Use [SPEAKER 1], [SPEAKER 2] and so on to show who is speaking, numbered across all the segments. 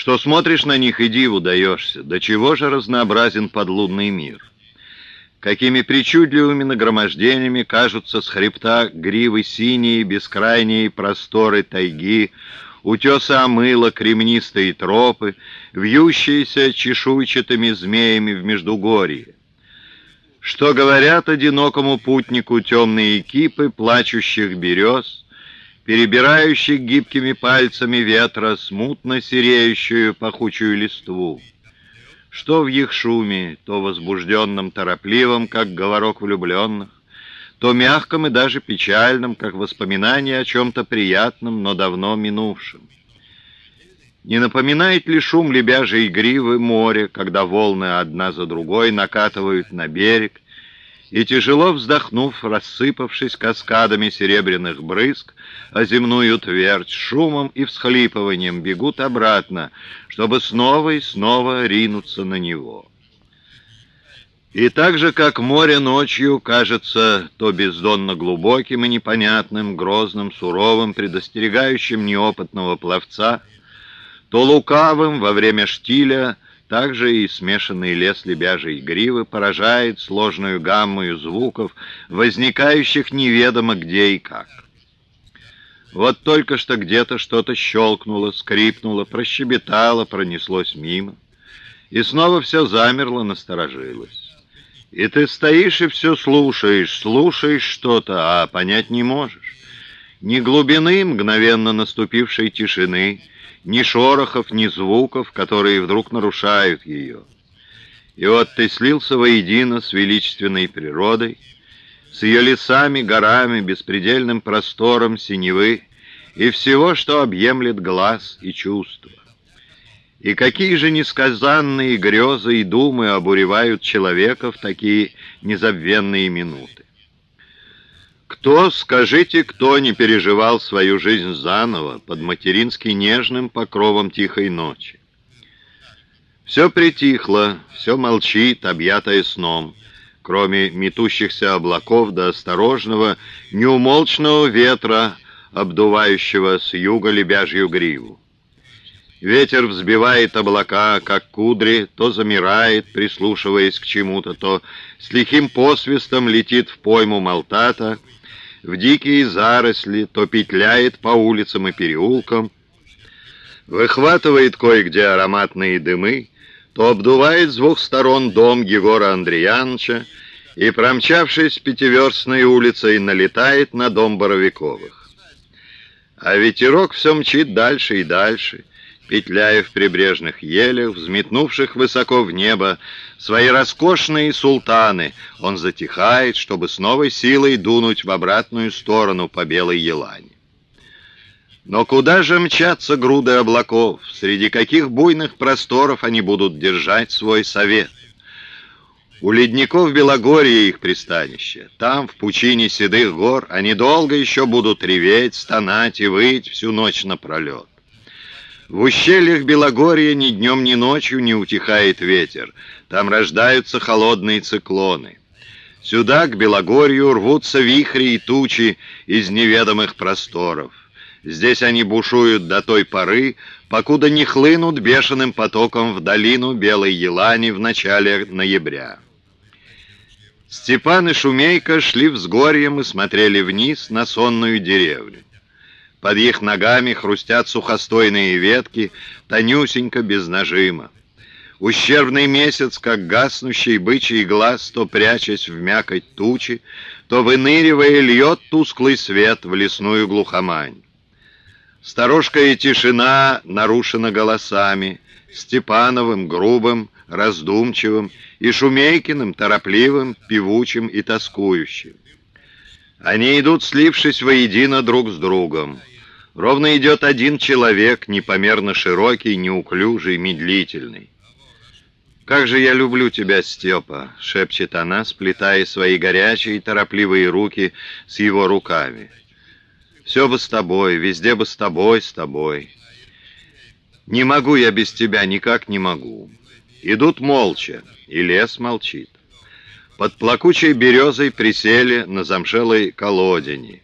[SPEAKER 1] что смотришь на них и диву даешься, до чего же разнообразен подлунный мир. Какими причудливыми нагромождениями кажутся с хребта гривы синие, бескрайние просторы тайги, утесы омыла, кремнистые тропы, вьющиеся чешуйчатыми змеями в Междугорье. Что говорят одинокому путнику темные кипы плачущих берез, перебирающих гибкими пальцами ветра смутно сереющую пахучую листву. Что в их шуме, то возбужденном, торопливом, как говорок влюбленных, то мягком и даже печальном, как воспоминание о чем-то приятном, но давно минувшем. Не напоминает ли шум лебяжьей гривы море, когда волны одна за другой накатывают на берег, и, тяжело вздохнув, рассыпавшись каскадами серебряных брызг, о земную твердь, шумом и всхлипыванием бегут обратно, чтобы снова и снова ринуться на него. И так же, как море ночью кажется то бездонно глубоким и непонятным, грозным, суровым, предостерегающим неопытного пловца, то лукавым во время штиля — также и смешанный лес лебяжьей гривы поражает сложную гаммою звуков, возникающих неведомо где и как. Вот только что где-то что-то щелкнуло, скрипнуло, прощебетало, пронеслось мимо. И снова все замерло, насторожилось. И ты стоишь и все слушаешь, слушаешь что-то, а понять не можешь. Ни глубины мгновенно наступившей тишины, ни шорохов, ни звуков, которые вдруг нарушают ее. И вот ты слился воедино с величественной природой, с ее лесами, горами, беспредельным простором синевы и всего, что объемлет глаз и чувства. И какие же несказанные грезы и думы обуревают человека в такие незабвенные минуты. Кто, скажите, кто не переживал свою жизнь заново под матерински нежным покровом тихой ночи? Все притихло, все молчит, объятое сном, кроме метущихся облаков до осторожного, неумолчного ветра, обдувающего с юга лебяжью гриву. Ветер взбивает облака, как кудри, то замирает, прислушиваясь к чему-то, то с лихим посвистом летит в пойму молтата — в дикие заросли, то петляет по улицам и переулкам, выхватывает кое-где ароматные дымы, то обдувает с двух сторон дом Егора Андреяновича и, промчавшись пятиверстной улицей, налетает на дом Боровиковых. А ветерок все мчит дальше и дальше, петляя в прибрежных елях, взметнувших высоко в небо свои роскошные султаны, он затихает, чтобы с новой силой дунуть в обратную сторону по белой елане. Но куда же мчатся груды облаков? Среди каких буйных просторов они будут держать свой совет? У ледников Белогорья их пристанище. Там, в пучине седых гор, они долго еще будут реветь, стонать и выть всю ночь напролет. В ущельях Белогорья ни днем, ни ночью не утихает ветер. Там рождаются холодные циклоны. Сюда, к Белогорью, рвутся вихри и тучи из неведомых просторов. Здесь они бушуют до той поры, покуда не хлынут бешеным потоком в долину Белой Елани в начале ноября. Степан и Шумейка шли взгорьем и смотрели вниз на сонную деревню. Под их ногами хрустят сухостойные ветки, тонюсенько, без нажима. Ущербный месяц, как гаснущий бычий глаз, то прячась в мякоть тучи, то выныривая льет тусклый свет в лесную глухомань. Сторожкая тишина нарушена голосами, Степановым, грубым, раздумчивым, и Шумейкиным, торопливым, певучим и тоскующим. Они идут, слившись воедино друг с другом. Ровно идет один человек, непомерно широкий, неуклюжий, медлительный. «Как же я люблю тебя, Степа!» — шепчет она, сплетая свои горячие, торопливые руки с его руками. «Все бы с тобой, везде бы с тобой, с тобой. Не могу я без тебя, никак не могу». Идут молча, и лес молчит. Под плакучей березой присели на замшелой колодине.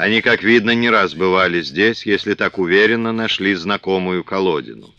[SPEAKER 1] Они, как видно, не раз бывали здесь, если так уверенно нашли знакомую колодину.